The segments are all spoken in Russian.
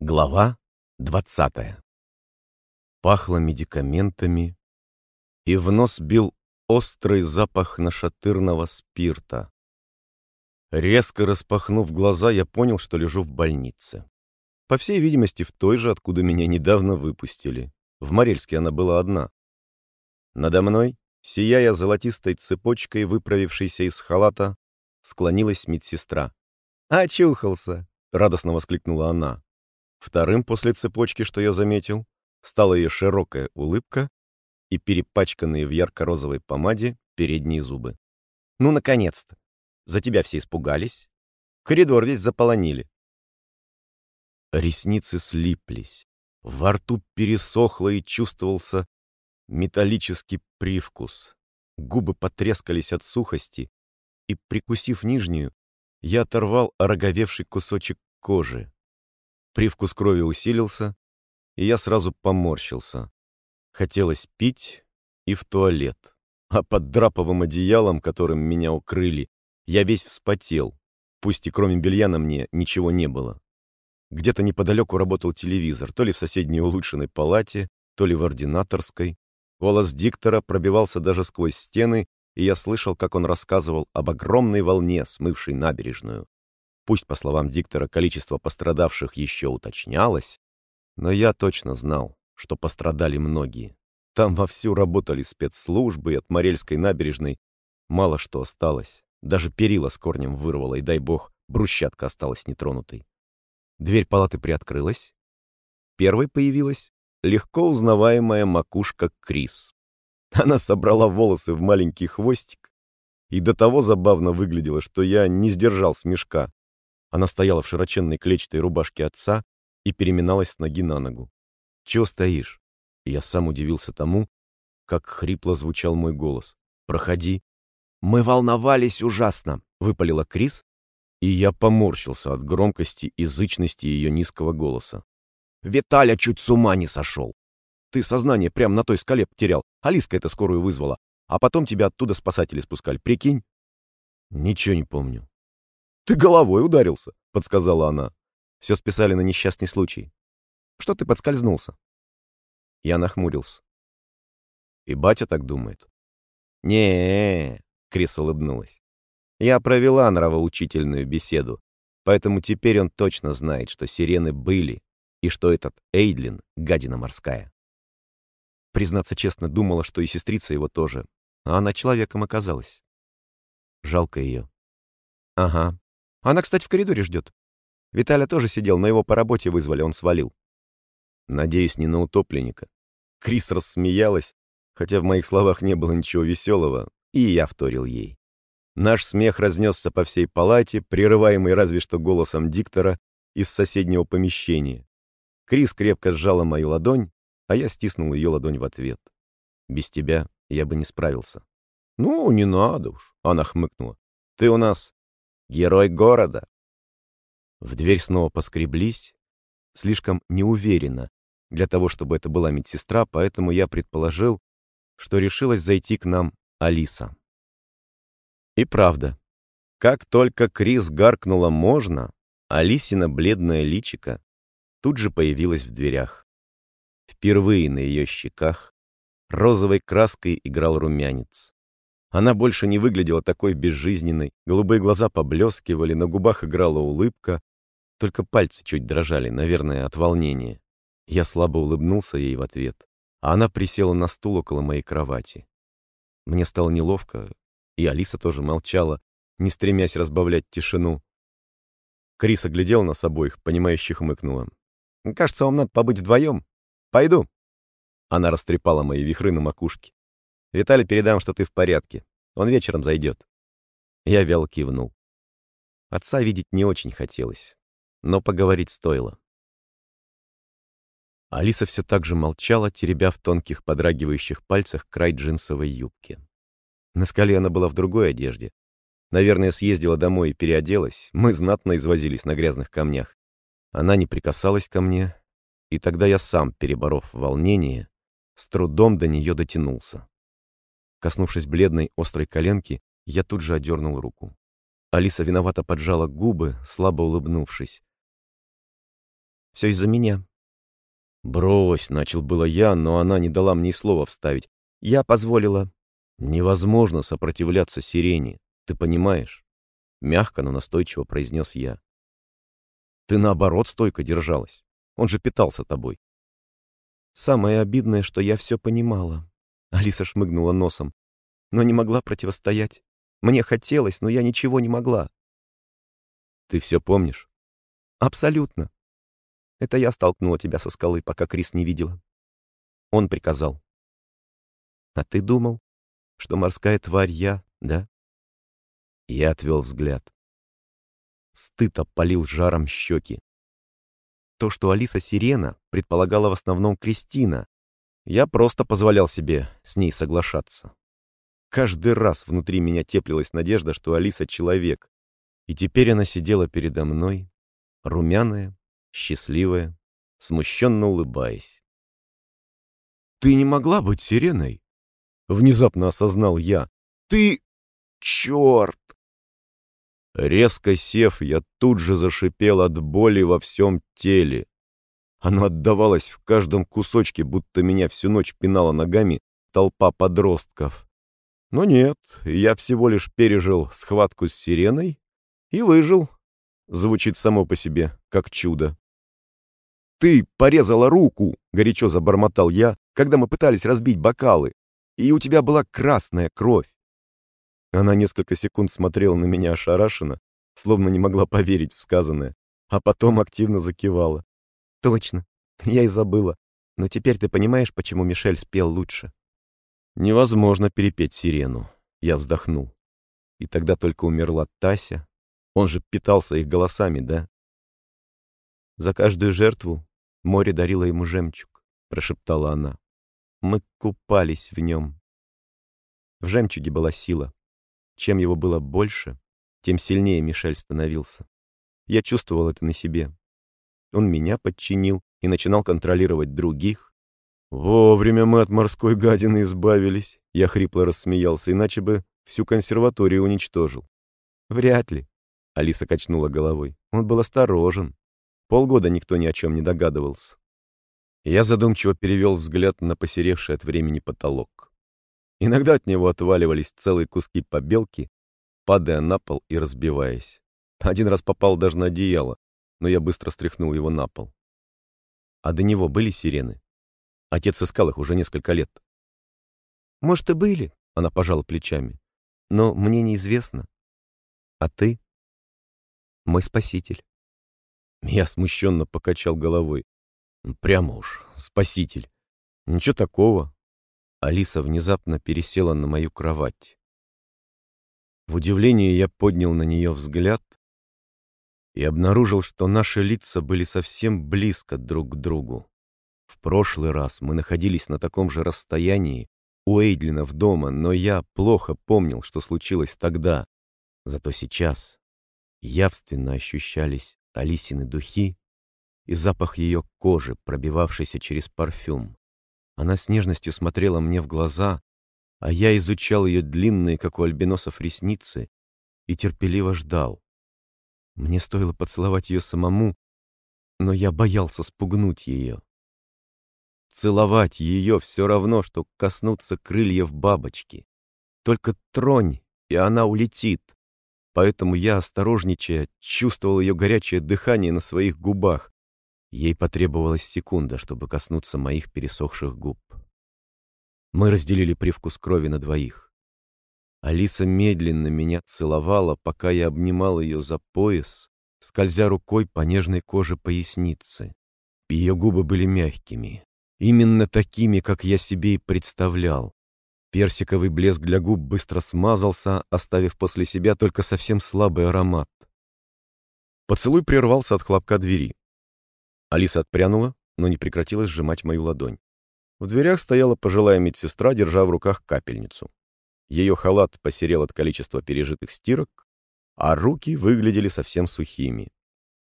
Глава двадцатая. Пахло медикаментами, и в нос бил острый запах нашатырного спирта. Резко распахнув глаза, я понял, что лежу в больнице. По всей видимости, в той же, откуда меня недавно выпустили. В Морельске она была одна. Надо мной, сияя золотистой цепочкой, выправившейся из халата, склонилась медсестра. «Очухался!» — радостно воскликнула она. Вторым после цепочки, что я заметил, стала ее широкая улыбка и перепачканные в ярко-розовой помаде передние зубы. «Ну, наконец-то! За тебя все испугались. Коридор весь заполонили». Ресницы слиплись, во рту пересохло и чувствовался металлический привкус. Губы потрескались от сухости, и, прикусив нижнюю, я оторвал ороговевший кусочек кожи. Привкус крови усилился, и я сразу поморщился. Хотелось пить и в туалет. А под драповым одеялом, которым меня укрыли, я весь вспотел, пусть и кроме белья на мне ничего не было. Где-то неподалеку работал телевизор, то ли в соседней улучшенной палате, то ли в ординаторской. Голос диктора пробивался даже сквозь стены, и я слышал, как он рассказывал об огромной волне, смывшей набережную. Пусть, по словам диктора, количество пострадавших еще уточнялось, но я точно знал, что пострадали многие. Там вовсю работали спецслужбы, и от Морельской набережной мало что осталось. Даже перила с корнем вырвало, и, дай бог, брусчатка осталась нетронутой. Дверь палаты приоткрылась. Первой появилась легко узнаваемая макушка Крис. Она собрала волосы в маленький хвостик, и до того забавно выглядела, что я не сдержал смешка. Она стояла в широченной клетчатой рубашке отца и переминалась с ноги на ногу. «Чего стоишь?» И я сам удивился тому, как хрипло звучал мой голос. «Проходи». «Мы волновались ужасно», — выпалила Крис, и я поморщился от громкости и зычности ее низкого голоса. «Виталя чуть с ума не сошел. Ты сознание прямо на той скале потерял. Алиска это скорую вызвала. А потом тебя оттуда спасатели спускали. Прикинь?» «Ничего не помню», «Ты головой ударился», — подсказала она. Все списали на несчастный случай. Что ты подскользнулся?» Я нахмурился. «И батя так думает?» не Крис улыбнулась. «Я провела нравоучительную беседу, поэтому теперь он точно знает, что сирены были, и что этот Эйдлин — гадина морская». Признаться честно, думала, что и сестрица его тоже, а она человеком оказалась. Жалко ее. «Ага, она, кстати, в коридоре ждет. Виталя тоже сидел, но его по работе вызвали, он свалил. Надеюсь, не на утопленника. Крис рассмеялась, хотя в моих словах не было ничего веселого, и я вторил ей. Наш смех разнесся по всей палате, прерываемый разве что голосом диктора из соседнего помещения. Крис крепко сжала мою ладонь, а я стиснул ее ладонь в ответ. Без тебя я бы не справился. «Ну, не надо уж», — она хмыкнула. «Ты у нас Герой города!» В дверь снова поскреблись, слишком неуверенно для того, чтобы это была медсестра, поэтому я предположил, что решилась зайти к нам Алиса. И правда, как только Крис гаркнула «можно», Алисина бледное личико тут же появилась в дверях. Впервые на ее щеках розовой краской играл румянец. Она больше не выглядела такой безжизненной, голубые глаза поблескивали, на губах играла улыбка, только пальцы чуть дрожали, наверное, от волнения. Я слабо улыбнулся ей в ответ, а она присела на стул около моей кровати. Мне стало неловко, и Алиса тоже молчала, не стремясь разбавлять тишину. Крис оглядел нас обоих, понимающе хмыкнула. «Кажется, вам надо побыть вдвоем. Пойду». Она растрепала мои вихры на макушке. Виталий передам, что ты в порядке. Он вечером зайдет. Я вяло кивнул. Отца видеть не очень хотелось, но поговорить стоило. Алиса все так же молчала, теребя в тонких подрагивающих пальцах край джинсовой юбки. На скале она была в другой одежде. Наверное, съездила домой и переоделась. Мы знатно извозились на грязных камнях. Она не прикасалась ко мне, и тогда я сам, переборов волнение, с трудом до нее дотянулся. Коснувшись бледной, острой коленки, я тут же одернул руку. Алиса виновато поджала губы, слабо улыбнувшись. Все из-за меня». «Брось», — начал было я, но она не дала мне слова вставить. «Я позволила». «Невозможно сопротивляться сирене, ты понимаешь?» Мягко, но настойчиво произнес я. «Ты, наоборот, стойко держалась. Он же питался тобой». «Самое обидное, что я все понимала», — Алиса шмыгнула носом, «но не могла противостоять. Мне хотелось, но я ничего не могла». «Ты все помнишь?» «Абсолютно. Это я столкнула тебя со скалы, пока Крис не видела. Он приказал. А ты думал, что морская тварь я, да? Я отвел взгляд. Стыд опалил жаром щеки. То, что Алиса Сирена, предполагала в основном Кристина. Я просто позволял себе с ней соглашаться. Каждый раз внутри меня теплилась надежда, что Алиса — человек. И теперь она сидела передо мной, румяная, счастливая, смущенно улыбаясь. «Ты не могла быть сиреной?» Внезапно осознал я. «Ты... черт!» Резко сев, я тут же зашипел от боли во всем теле. Она отдавалась в каждом кусочке, будто меня всю ночь пинала ногами толпа подростков. Но нет, я всего лишь пережил схватку с сиреной и выжил. Звучит само по себе, как чудо. «Ты порезала руку!» — горячо забормотал я, когда мы пытались разбить бокалы. «И у тебя была красная кровь!» Она несколько секунд смотрела на меня ошарашенно, словно не могла поверить в сказанное, а потом активно закивала. «Точно, я и забыла. Но теперь ты понимаешь, почему Мишель спел лучше?» «Невозможно перепеть сирену», — я вздохнул. И тогда только умерла Тася. Он же питался их голосами, да? За каждую жертву море дарило ему жемчуг, прошептала она. Мы купались в нем. В жемчуге была сила. Чем его было больше, тем сильнее Мишель становился. Я чувствовал это на себе. Он меня подчинил и начинал контролировать других. Вовремя мы от морской гадины избавились. Я хрипло рассмеялся, иначе бы всю консерваторию уничтожил. Вряд ли. Алиса качнула головой. Он был осторожен. Полгода никто ни о чем не догадывался. Я задумчиво перевел взгляд на посеревший от времени потолок. Иногда от него отваливались целые куски побелки, падая на пол и разбиваясь. Один раз попал даже на одеяло, но я быстро стряхнул его на пол. А до него были сирены? Отец искал их уже несколько лет. «Может, и были», — она пожала плечами. «Но мне неизвестно. А ты? Мой спаситель». Я смущенно покачал головой. Прямо уж, спаситель. Ничего такого. Алиса внезапно пересела на мою кровать. В удивлении я поднял на нее взгляд и обнаружил, что наши лица были совсем близко друг к другу. В прошлый раз мы находились на таком же расстоянии у Эйдлина в дома, но я плохо помнил, что случилось тогда. Зато сейчас явственно ощущались Алисины духи и запах ее кожи, пробивавшийся через парфюм. Она с нежностью смотрела мне в глаза, а я изучал ее длинные, как у альбиносов, ресницы и терпеливо ждал. Мне стоило поцеловать ее самому, но я боялся спугнуть ее. Целовать ее все равно, что коснуться крыльев бабочки. Только тронь, и она улетит поэтому я, осторожничая, чувствовал ее горячее дыхание на своих губах. Ей потребовалась секунда, чтобы коснуться моих пересохших губ. Мы разделили привкус крови на двоих. Алиса медленно меня целовала, пока я обнимал ее за пояс, скользя рукой по нежной коже поясницы. Ее губы были мягкими, именно такими, как я себе и представлял. Персиковый блеск для губ быстро смазался, оставив после себя только совсем слабый аромат. Поцелуй прервался от хлопка двери. Алиса отпрянула, но не прекратила сжимать мою ладонь. В дверях стояла пожилая медсестра, держа в руках капельницу. Ее халат посерел от количества пережитых стирок, а руки выглядели совсем сухими.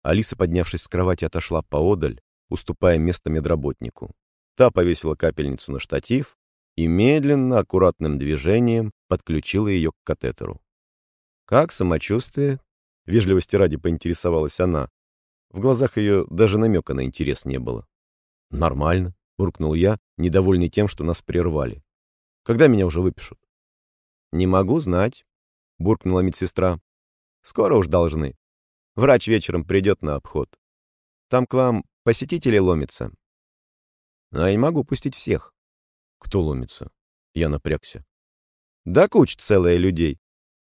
Алиса, поднявшись с кровати, отошла поодаль, уступая место медработнику. Та повесила капельницу на штатив, и медленно, аккуратным движением подключила ее к катетеру. «Как самочувствие?» — вежливости ради поинтересовалась она. В глазах ее даже намека на интерес не было. «Нормально», — буркнул я, недовольный тем, что нас прервали. «Когда меня уже выпишут?» «Не могу знать», — буркнула медсестра. «Скоро уж должны. Врач вечером придет на обход. Там к вам посетители ломятся. А я не могу пустить всех». «Кто ломится?» Я напрягся. «Да куча целая людей.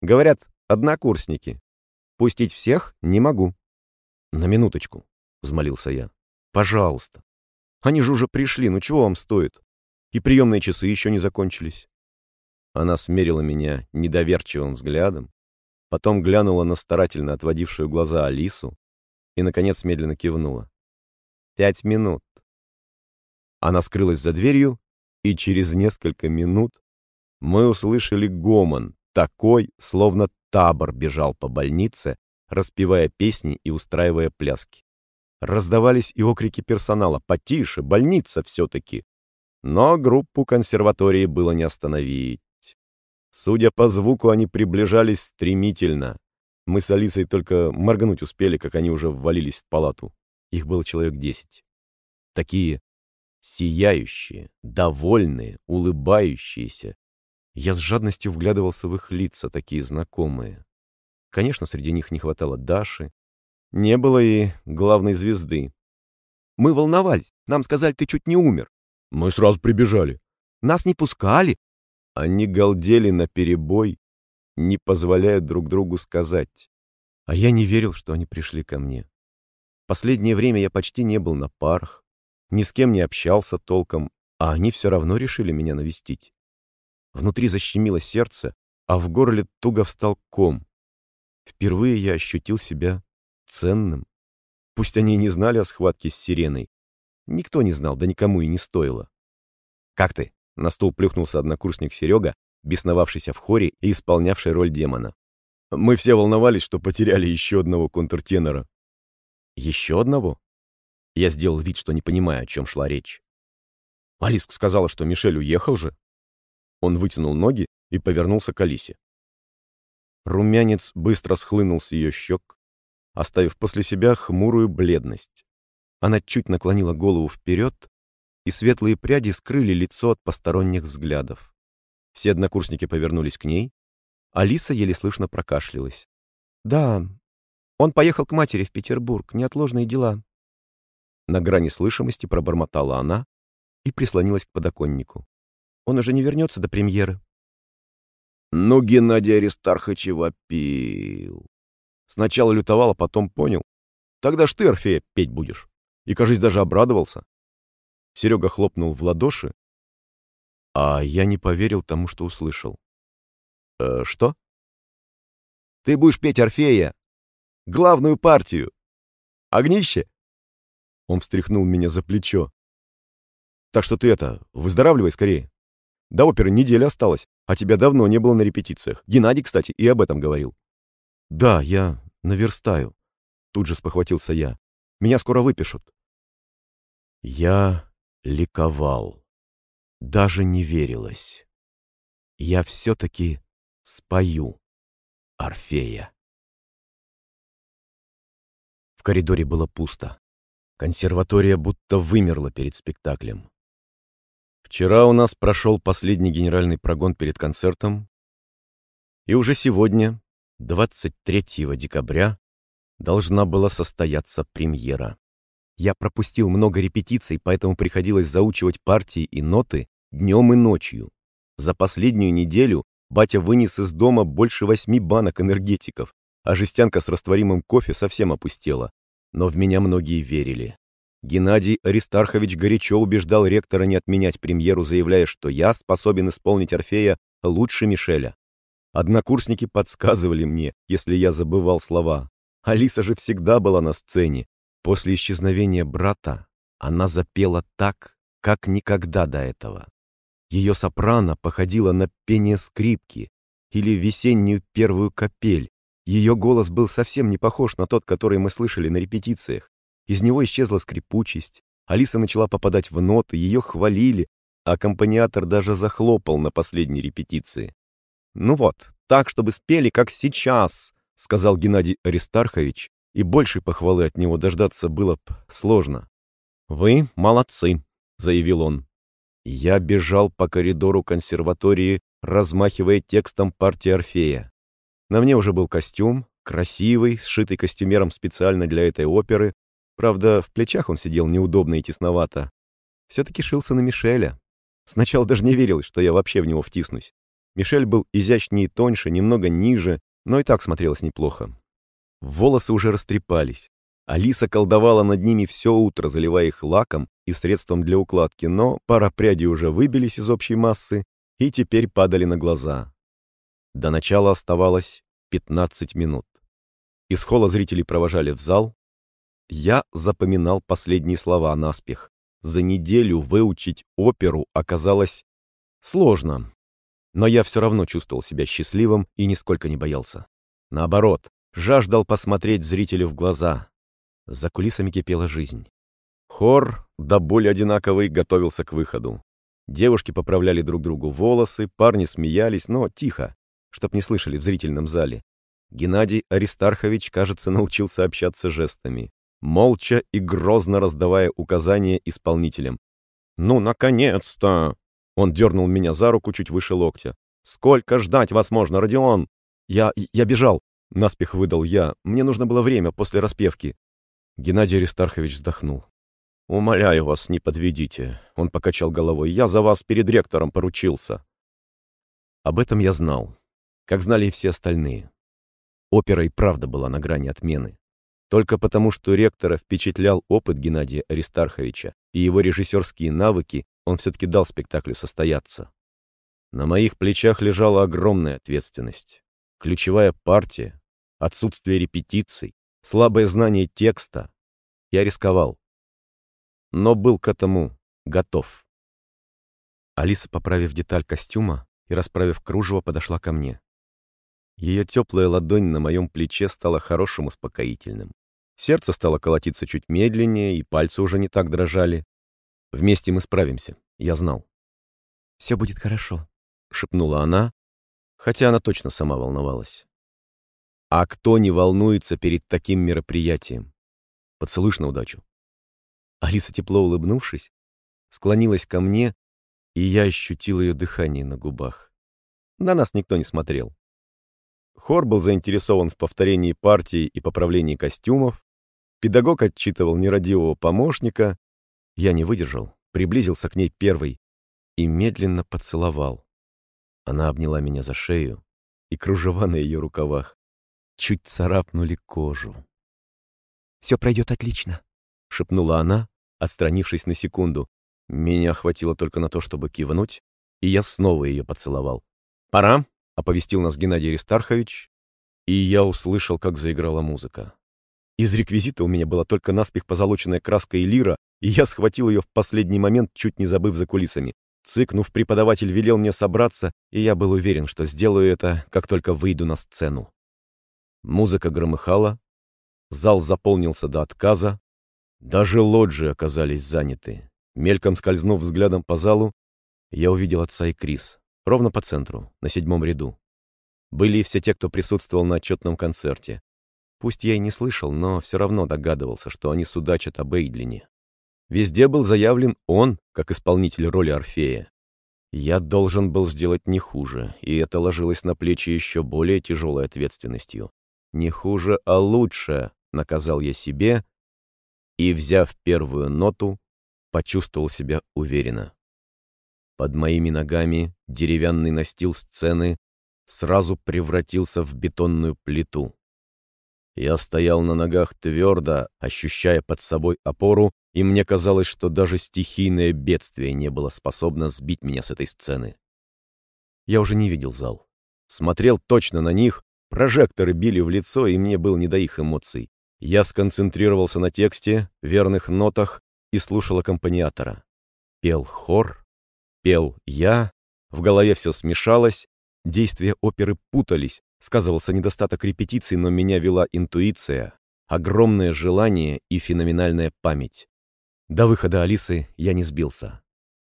Говорят, однокурсники. Пустить всех не могу». «На минуточку», — взмолился я. «Пожалуйста. Они же уже пришли, ну чего вам стоит? И приемные часы еще не закончились». Она смерила меня недоверчивым взглядом, потом глянула на старательно отводившую глаза Алису и, наконец, медленно кивнула. «Пять минут». Она скрылась за дверью, и через несколько минут мы услышали гомон, такой, словно табор бежал по больнице, распевая песни и устраивая пляски. Раздавались и окрики персонала «Потише, больница все-таки!» Но группу консерватории было не остановить. Судя по звуку, они приближались стремительно. Мы с Алисой только моргнуть успели, как они уже ввалились в палату. Их было человек десять. Такие сияющие, довольные, улыбающиеся. Я с жадностью вглядывался в их лица, такие знакомые. Конечно, среди них не хватало Даши. Не было и главной звезды. «Мы волновались. Нам сказали, ты чуть не умер». «Мы сразу прибежали». «Нас не пускали». Они галдели на перебой, не позволяя друг другу сказать. А я не верил, что они пришли ко мне. Последнее время я почти не был на парах, ни с кем не общался толком, а они все равно решили меня навестить. Внутри защемило сердце, а в горле туго встал ком. Впервые я ощутил себя ценным. Пусть они и не знали о схватке с сиреной. Никто не знал, да никому и не стоило. «Как ты?» — на стул плюхнулся однокурсник Серега, бесновавшийся в хоре и исполнявший роль демона. Мы все волновались, что потеряли еще одного контртенора. «Еще одного?» Я сделал вид, что не понимаю, о чем шла речь. Алиска сказала, что Мишель уехал же. Он вытянул ноги и повернулся к Алисе. Румянец быстро схлынул с ее щек, оставив после себя хмурую бледность. Она чуть наклонила голову вперед, и светлые пряди скрыли лицо от посторонних взглядов. Все однокурсники повернулись к ней. Алиса еле слышно прокашлялась. «Да, он поехал к матери в Петербург, неотложные дела». На грани слышимости пробормотала она и прислонилась к подоконнику. «Он уже не вернется до премьеры». Ну, Геннадий Аристархович вопил. Сначала лютовал, а потом понял. Тогда ж ты, Орфея, петь будешь. И, кажись, даже обрадовался. Серега хлопнул в ладоши, а я не поверил тому, что услышал. «Э, «Что?» «Ты будешь петь Орфея! Главную партию! Огнище!» Он встряхнул меня за плечо. «Так что ты это, выздоравливай скорее!» До оперы неделя осталась, а тебя давно не было на репетициях. Геннадий, кстати, и об этом говорил. Да, я наверстаю. Тут же спохватился я. Меня скоро выпишут. Я ликовал. Даже не верилось. Я все-таки спою Орфея. В коридоре было пусто. Консерватория будто вымерла перед спектаклем. Вчера у нас прошел последний генеральный прогон перед концертом, и уже сегодня, 23 декабря, должна была состояться премьера. Я пропустил много репетиций, поэтому приходилось заучивать партии и ноты днем и ночью. За последнюю неделю батя вынес из дома больше восьми банок энергетиков, а жестянка с растворимым кофе совсем опустела. Но в меня многие верили. Геннадий Аристархович горячо убеждал ректора не отменять премьеру, заявляя, что я способен исполнить Орфея лучше Мишеля. Однокурсники подсказывали мне, если я забывал слова. Алиса же всегда была на сцене. После исчезновения брата она запела так, как никогда до этого. Ее сопрано походило на пение скрипки или весеннюю первую капель. Ее голос был совсем не похож на тот, который мы слышали на репетициях. Из него исчезла скрипучесть. Алиса начала попадать в ноты, ее хвалили, а аккомпаниатор даже захлопал на последней репетиции. «Ну вот, так, чтобы спели, как сейчас», — сказал Геннадий Аристархович, и большей похвалы от него дождаться было б сложно. «Вы молодцы», — заявил он. Я бежал по коридору консерватории, размахивая текстом партии Орфея. На мне уже был костюм, красивый, сшитый костюмером специально для этой оперы. Правда, в плечах он сидел неудобно и тесновато. Все-таки шился на Мишеля. Сначала даже не верил, что я вообще в него втиснусь. Мишель был изящнее и тоньше, немного ниже, но и так смотрелось неплохо. Волосы уже растрепались. Алиса колдовала над ними все утро, заливая их лаком и средством для укладки, но пара прядей уже выбились из общей массы и теперь падали на глаза. До начала оставалось 15 минут. Из холла зрителей провожали в зал. Я запоминал последние слова наспех. За неделю выучить оперу оказалось сложно, но я все равно чувствовал себя счастливым и нисколько не боялся. Наоборот, жаждал посмотреть зрителю в глаза, за кулисами кипела жизнь. Хор, до боли одинаковый, готовился к выходу. Девушки поправляли друг другу волосы, парни смеялись, но тихо, чтоб не слышали в зрительном зале. Геннадий Аристархович, кажется, научился общаться жестами, молча и грозно раздавая указания исполнителям. «Ну, наконец-то!» Он дернул меня за руку чуть выше локтя. «Сколько ждать вас можно, Родион?» «Я... я бежал!» — наспех выдал я. «Мне нужно было время после распевки. Геннадий Аристархович вздохнул. «Умоляю вас, не подведите», — он покачал головой. «Я за вас перед ректором поручился». Об этом я знал, как знали и все остальные. Опера и правда была на грани отмены. Только потому, что ректора впечатлял опыт Геннадия Аристарховича и его режиссерские навыки, он все-таки дал спектаклю состояться. На моих плечах лежала огромная ответственность. Ключевая партия, отсутствие репетиций, слабое знание текста. Я рисковал. Но был к этому готов. Алиса, поправив деталь костюма и расправив кружево, подошла ко мне. Ее теплая ладонь на моем плече стала хорошим успокоительным. Сердце стало колотиться чуть медленнее, и пальцы уже не так дрожали. Вместе мы справимся, я знал. «Все будет хорошо», — шепнула она, хотя она точно сама волновалась. А кто не волнуется перед таким мероприятием? Поцелуешь на удачу. Алиса, тепло улыбнувшись, склонилась ко мне, и я ощутил ее дыхание на губах. На нас никто не смотрел. Хор был заинтересован в повторении партии и поправлении костюмов. Педагог отчитывал нерадивого помощника. Я не выдержал, приблизился к ней первый и медленно поцеловал. Она обняла меня за шею, и кружева на ее рукавах чуть царапнули кожу. «Все пройдет отлично», — шепнула она, отстранившись на секунду. Меня хватило только на то, чтобы кивнуть, и я снова ее поцеловал. «Пора», — оповестил нас Геннадий Аристархович, и я услышал, как заиграла музыка. Из реквизита у меня была только наспех позолоченная краска и лира, и я схватил ее в последний момент, чуть не забыв за кулисами. Цыкнув, преподаватель велел мне собраться, и я был уверен, что сделаю это, как только выйду на сцену. Музыка громыхала, зал заполнился до отказа, даже лоджии оказались заняты. Мельком скользнув взглядом по залу, я увидел отца и Крис, ровно по центру, на седьмом ряду. Были и все те, кто присутствовал на отчетном концерте. Пусть я и не слышал, но все равно догадывался, что они судачат об Эйдлине. Везде был заявлен он, как исполнитель роли Орфея. Я должен был сделать не хуже, и это ложилось на плечи еще более тяжелой ответственностью. Не хуже, а лучше, наказал я себе и, взяв первую ноту, почувствовал себя уверенно. Под моими ногами деревянный настил сцены сразу превратился в бетонную плиту. Я стоял на ногах твердо, ощущая под собой опору, и мне казалось, что даже стихийное бедствие не было способно сбить меня с этой сцены. Я уже не видел зал. Смотрел точно на них, Прожекторы били в лицо, и мне было не до их эмоций. Я сконцентрировался на тексте, верных нотах и слушал аккомпаниатора. Пел хор, пел я, в голове все смешалось, действия оперы путались, сказывался недостаток репетиций, но меня вела интуиция, огромное желание и феноменальная память. До выхода Алисы я не сбился.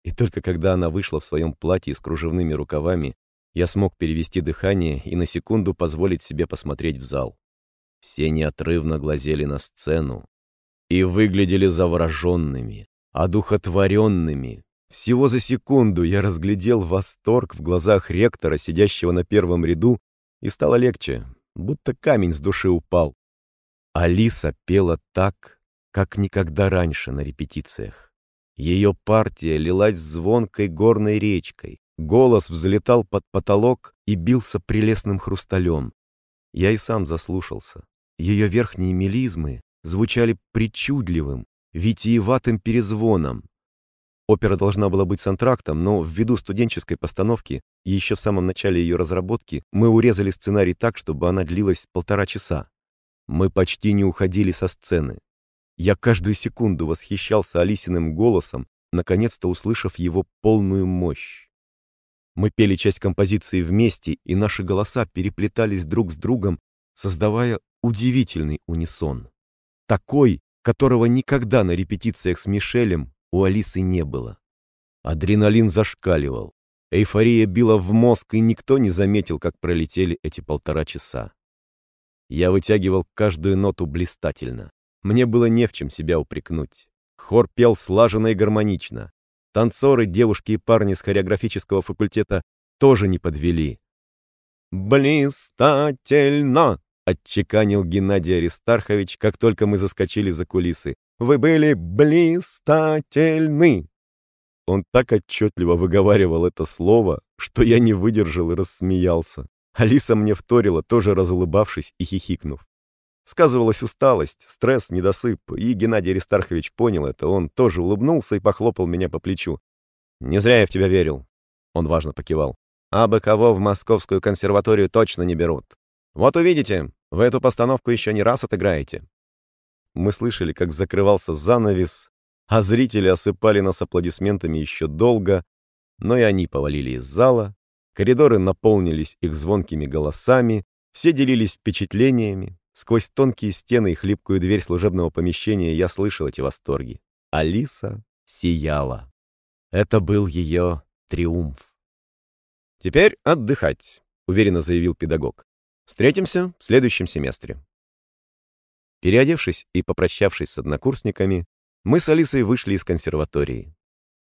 И только когда она вышла в своем платье с кружевными рукавами, я смог перевести дыхание и на секунду позволить себе посмотреть в зал. Все неотрывно глазели на сцену и выглядели завороженными, одухотворенными. Всего за секунду я разглядел восторг в глазах ректора, сидящего на первом ряду, и стало легче, будто камень с души упал. Алиса пела так, как никогда раньше на репетициях. Ее партия лилась звонкой горной речкой, голос взлетал под потолок и бился прелестным хрусталем. Я и сам заслушался. Ее верхние мелизмы звучали причудливым, витиеватым перезвоном. Опера должна была быть с антрактом, но ввиду студенческой постановки, еще в самом начале ее разработки, мы урезали сценарий так, чтобы она длилась полтора часа. Мы почти не уходили со сцены. Я каждую секунду восхищался Алисиным голосом, наконец-то услышав его полную мощь. Мы пели часть композиции вместе, и наши голоса переплетались друг с другом, создавая удивительный унисон. Такой, которого никогда на репетициях с Мишелем у Алисы не было. Адреналин зашкаливал. Эйфория била в мозг, и никто не заметил, как пролетели эти полтора часа. Я вытягивал каждую ноту блистательно. Мне было не в чем себя упрекнуть. Хор пел слаженно и гармонично. Танцоры, девушки и парни с хореографического факультета тоже не подвели. «Блистательно!» — отчеканил Геннадий Аристархович, как только мы заскочили за кулисы. «Вы были блистательны!» Он так отчетливо выговаривал это слово, что я не выдержал и рассмеялся. Алиса мне вторила, тоже разулыбавшись и хихикнув. Сказывалась усталость, стресс, недосып, и Геннадий Аристархович понял это. Он тоже улыбнулся и похлопал меня по плечу. «Не зря я в тебя верил», — он важно покивал. «А бы кого в Московскую консерваторию точно не берут. Вот увидите, вы эту постановку еще не раз отыграете». Мы слышали, как закрывался занавес, а зрители осыпали нас аплодисментами еще долго, но и они повалили из зала, Коридоры наполнились их звонкими голосами, все делились впечатлениями. Сквозь тонкие стены и хлипкую дверь служебного помещения я слышал эти восторги. Алиса сияла. Это был ее триумф. «Теперь отдыхать», — уверенно заявил педагог. «Встретимся в следующем семестре». Переодевшись и попрощавшись с однокурсниками, мы с Алисой вышли из консерватории.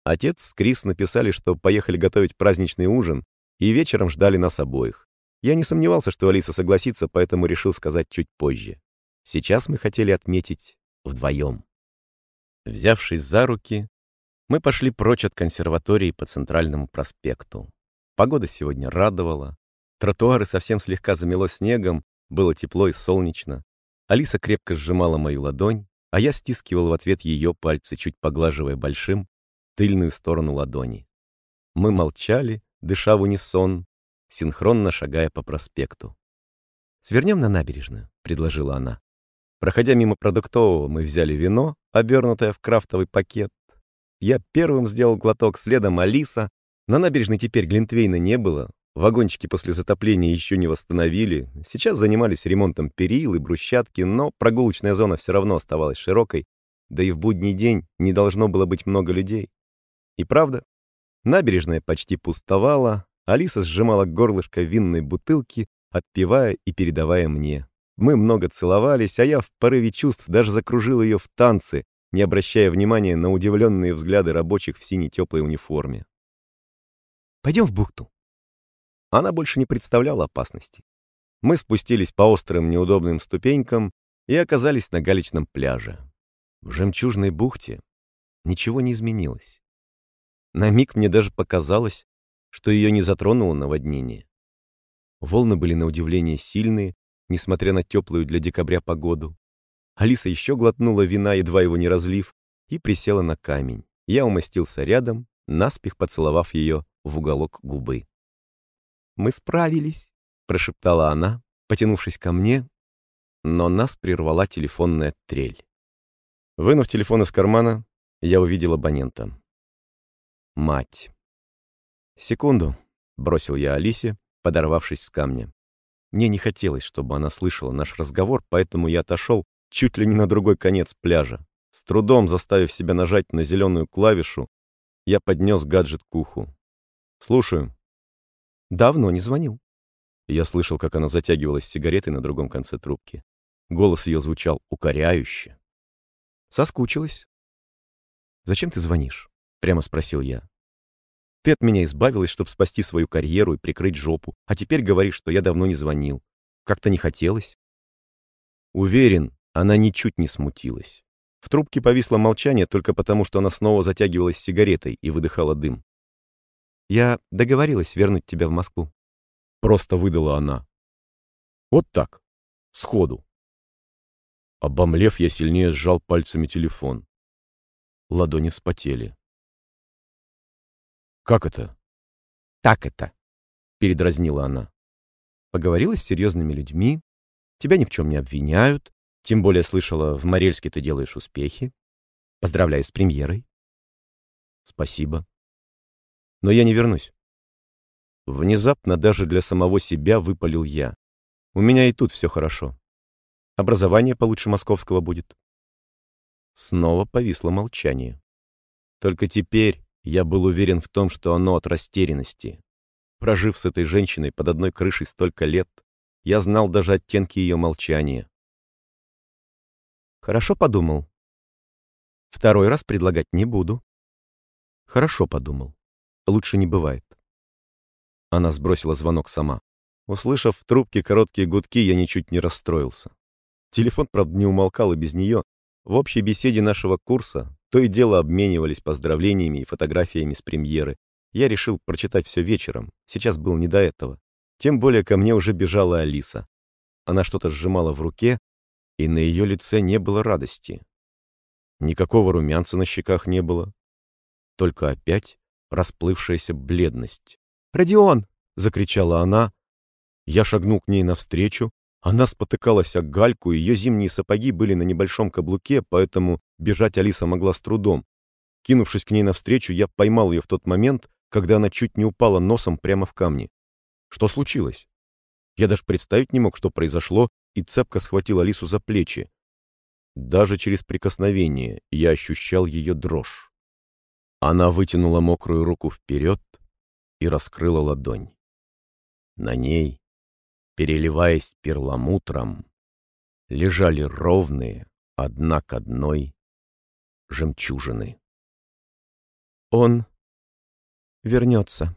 Отец с Крис написали, что поехали готовить праздничный ужин, и вечером ждали нас обоих. Я не сомневался, что Алиса согласится, поэтому решил сказать чуть позже. Сейчас мы хотели отметить вдвоем. Взявшись за руки, мы пошли прочь от консерватории по Центральному проспекту. Погода сегодня радовала. Тротуары совсем слегка замело снегом, было тепло и солнечно. Алиса крепко сжимала мою ладонь, а я стискивал в ответ ее пальцы, чуть поглаживая большим тыльную сторону ладони. Мы молчали, дыша в унисон, синхронно шагая по проспекту. «Свернем на набережную», — предложила она. Проходя мимо продуктового, мы взяли вино, обернутое в крафтовый пакет. Я первым сделал глоток, следом Алиса. На набережной теперь Глинтвейна не было. Вагончики после затопления еще не восстановили. Сейчас занимались ремонтом перил и брусчатки, но прогулочная зона все равно оставалась широкой. Да и в будний день не должно было быть много людей. И правда, Набережная почти пустовала, Алиса сжимала горлышко винной бутылки, отпивая и передавая мне. Мы много целовались, а я в порыве чувств даже закружил ее в танцы, не обращая внимания на удивленные взгляды рабочих в синей теплой униформе. «Пойдем в бухту». Она больше не представляла опасности. Мы спустились по острым неудобным ступенькам и оказались на галечном пляже. В жемчужной бухте ничего не изменилось. На миг мне даже показалось, что ее не затронуло наводнение. Волны были на удивление сильные, несмотря на теплую для декабря погоду. Алиса еще глотнула вина, едва его не разлив, и присела на камень. Я умостился рядом, наспех поцеловав ее в уголок губы. «Мы справились», — прошептала она, потянувшись ко мне, но нас прервала телефонная трель. Вынув телефон из кармана, я увидел абонента. Мать. «Секунду», — бросил я Алисе, подорвавшись с камня. Мне не хотелось, чтобы она слышала наш разговор, поэтому я отошел чуть ли не на другой конец пляжа. С трудом заставив себя нажать на зеленую клавишу, я поднес гаджет к уху. «Слушаю». «Давно не звонил». Я слышал, как она затягивалась сигаретой на другом конце трубки. Голос ее звучал укоряюще. Соскучилась. «Зачем ты звонишь?» — прямо спросил я. «Ты от меня избавилась, чтобы спасти свою карьеру и прикрыть жопу, а теперь говоришь, что я давно не звонил. Как-то не хотелось». Уверен, она ничуть не смутилась. В трубке повисло молчание только потому, что она снова затягивалась сигаретой и выдыхала дым. «Я договорилась вернуть тебя в Москву», — просто выдала она. Вот так, сходу. Обомлев, я сильнее сжал пальцами телефон. Ладони вспотели. «Как это?» «Так это», — передразнила она. «Поговорила с серьезными людьми, тебя ни в чем не обвиняют, тем более слышала, в Морельске ты делаешь успехи. Поздравляю с премьерой». «Спасибо. Но я не вернусь». Внезапно даже для самого себя выпалил я. У меня и тут все хорошо. Образование получше московского будет. Снова повисло молчание. Только теперь я был уверен в том, что оно от растерянности. Прожив с этой женщиной под одной крышей столько лет, я знал даже оттенки ее молчания. Хорошо подумал. Второй раз предлагать не буду. Хорошо подумал. Лучше не бывает. Она сбросила звонок сама. Услышав в трубке короткие гудки, я ничуть не расстроился. Телефон, правда, не умолкал и без нее. В общей беседе нашего курса то и дело обменивались поздравлениями и фотографиями с премьеры. Я решил прочитать все вечером. Сейчас был не до этого. Тем более ко мне уже бежала Алиса. Она что-то сжимала в руке, и на ее лице не было радости. Никакого румянца на щеках не было. Только опять расплывшаяся бледность. «Родион!» — закричала она, я шагнул к ней навстречу. Она спотыкалась о гальку, ее зимние сапоги были на небольшом каблуке, поэтому бежать Алиса могла с трудом. Кинувшись к ней навстречу, я поймал ее в тот момент, когда она чуть не упала носом прямо в камни. Что случилось? Я даже представить не мог, что произошло, и цепко схватил Алису за плечи. Даже через прикосновение я ощущал ее дрожь. Она вытянула мокрую руку вперед и раскрыла ладонь. На ней переливаясь перламутром, лежали ровные, одна к одной, жемчужины. «Он вернется»,